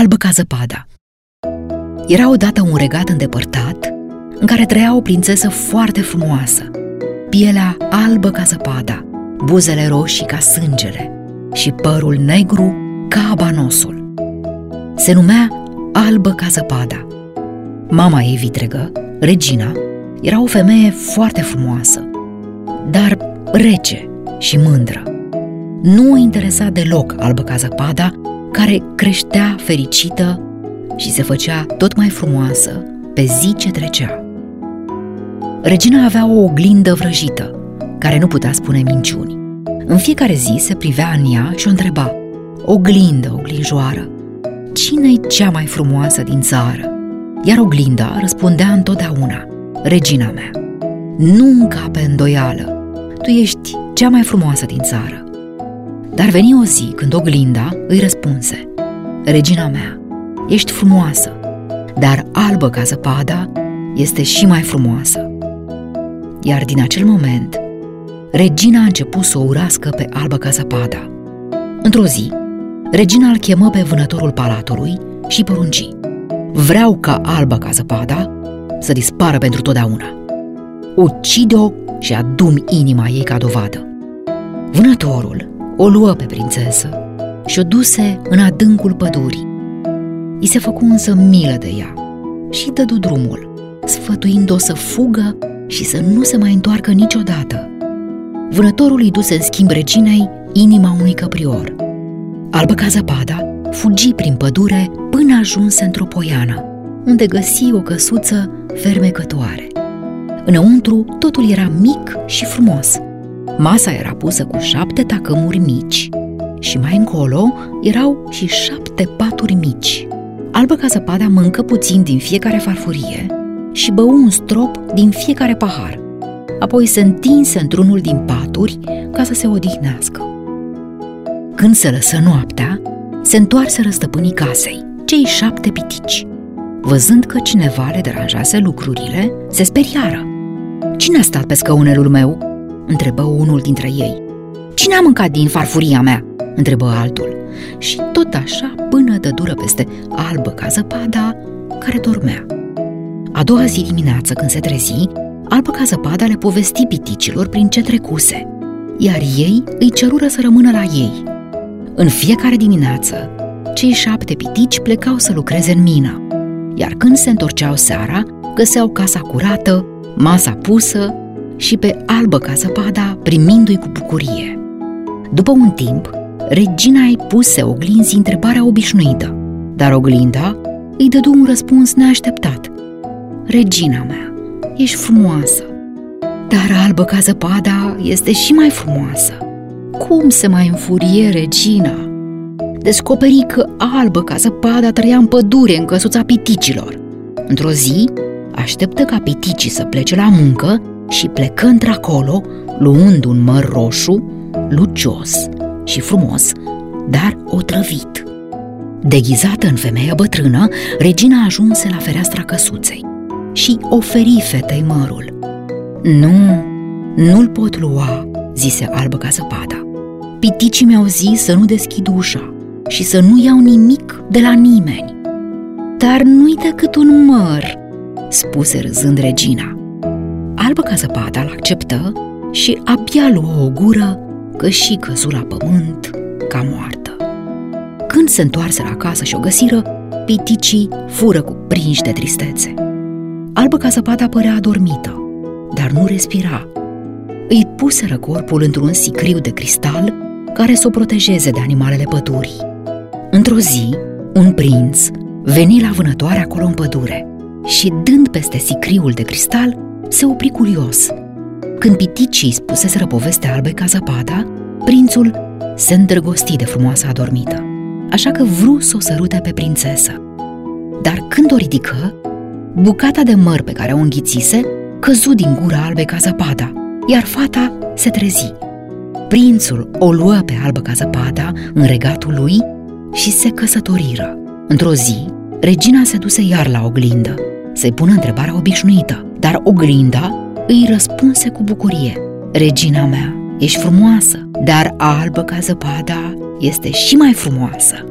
albă ca zăpada. Era odată un regat îndepărtat în care trăia o prințesă foarte frumoasă, pielea albă ca zăpada, buzele roșii ca sângele și părul negru ca abanosul. Se numea albă ca zăpada. Mama ei vitregă, regina, era o femeie foarte frumoasă, dar rece și mândră. Nu o interesa deloc albă ca zăpada, care creștea fericită și se făcea tot mai frumoasă pe zi ce trecea. Regina avea o oglindă vrăjită, care nu putea spune minciuni. În fiecare zi se privea în ea și o întreba, Oglindă, oglinjoară, cine-i cea mai frumoasă din țară? Iar oglinda răspundea întotdeauna, regina mea, nu încape îndoială, tu ești cea mai frumoasă din țară. Dar veni o zi când oglinda îi răspunse, regina mea, ești frumoasă, dar albă ca zăpada este și mai frumoasă. Iar din acel moment, regina a început să o urască pe albă ca zăpada. Într-o zi, regina îl chemă pe vânătorul palatului și porunci. Vreau ca albă ca zăpada să dispară pentru totdeauna. Ucide-o și adumi inima ei ca dovadă. Vânătorul o luă pe prințesă și o duse în adâncul pădurii. I se făcu însă milă de ea și dădu drumul, sfătuind-o să fugă și să nu se mai întoarcă niciodată. Vânătorul îi duse în schimb reginei inima unui căprior. Albă ca zăpada, fugi prin pădure până ajunse într-o poiană, unde găsi o căsuță fermecătoare. Înăuntru totul era mic și frumos. Masa era pusă cu șapte tacămuri mici și mai încolo erau și șapte paturi mici. Albă ca zăpada mâncă puțin din fiecare farfurie și bău un strop din fiecare pahar. Apoi se întinse într-unul din paturi ca să se odihnească. Când se lăsă noaptea, se întoarse răstăpânii casei, cei șapte pitici. Văzând că cineva le deranjase lucrurile, se speriară. Cine a stat pe scaunelul meu?" Întrebă unul dintre ei. Cine a mâncat din farfuria mea?" întrebă altul. Și tot așa până dă dură peste albă ca zăpada care dormea. A doua zi dimineață, când se trezi, albă ca zăpada le povesti piticilor prin ce trecuse, iar ei îi cerură să rămână la ei. În fiecare dimineață, cei șapte pitici plecau să lucreze în mină, iar când se întorceau seara, găseau casa curată, masa pusă și pe albă ca zăpada, primindu-i cu bucurie. După un timp, regina îi puse oglinzii întrebarea obișnuită, dar oglinda îi dădu un răspuns neașteptat. Regina mea, ești frumoasă, dar albă ca zăpada este și mai frumoasă. Cum se mai înfurie regina? Descoperi că albă ca zăpada trăia în pădure în căsuța piticilor. Într-o zi, așteptă ca piticii să plece la muncă și plecă într-acolo, luând un măr roșu, lucios și frumos, dar otrăvit. Deghizată în femeie bătrână, regina ajunse la fereastra căsuței și oferi fetei mărul. Nu, nu-l pot lua, zise albă ca zăpada. Piticii mi-au zis să nu deschid ușa și să nu iau nimic de la nimeni. Dar nu-i decât un măr, spuse râzând regina. Albă ca zăpada l acceptă și abia luă o gură că și căzu la pământ ca moartă. Când se întoarse la casă și o găsiră, piticii fură cu prinși de tristețe. Albă ca zăpada părea adormită, dar nu respira. Îi puseră corpul într-un sicriu de cristal care să o protejeze de animalele pădurii. Într-o zi, un prinț veni la vânătoare acolo în pădure și, dând peste sicriul de cristal, se opri curios. Când piticii spuseseră povestea albe ca zăpada, prințul se îndrăgosti de frumoasa adormită, așa că vru să o sărute pe prințesă. Dar când o ridică, bucata de măr pe care o înghițise căzu din gura albe ca zăpada, iar fata se trezi. Prințul o luă pe albă ca zăpada în regatul lui și se căsătoriră. Într-o zi, regina se duse iar la oglindă să-i pună întrebarea obișnuită, dar oglinda îi răspunse cu bucurie. Regina mea, ești frumoasă, dar albă ca zăpada este și mai frumoasă.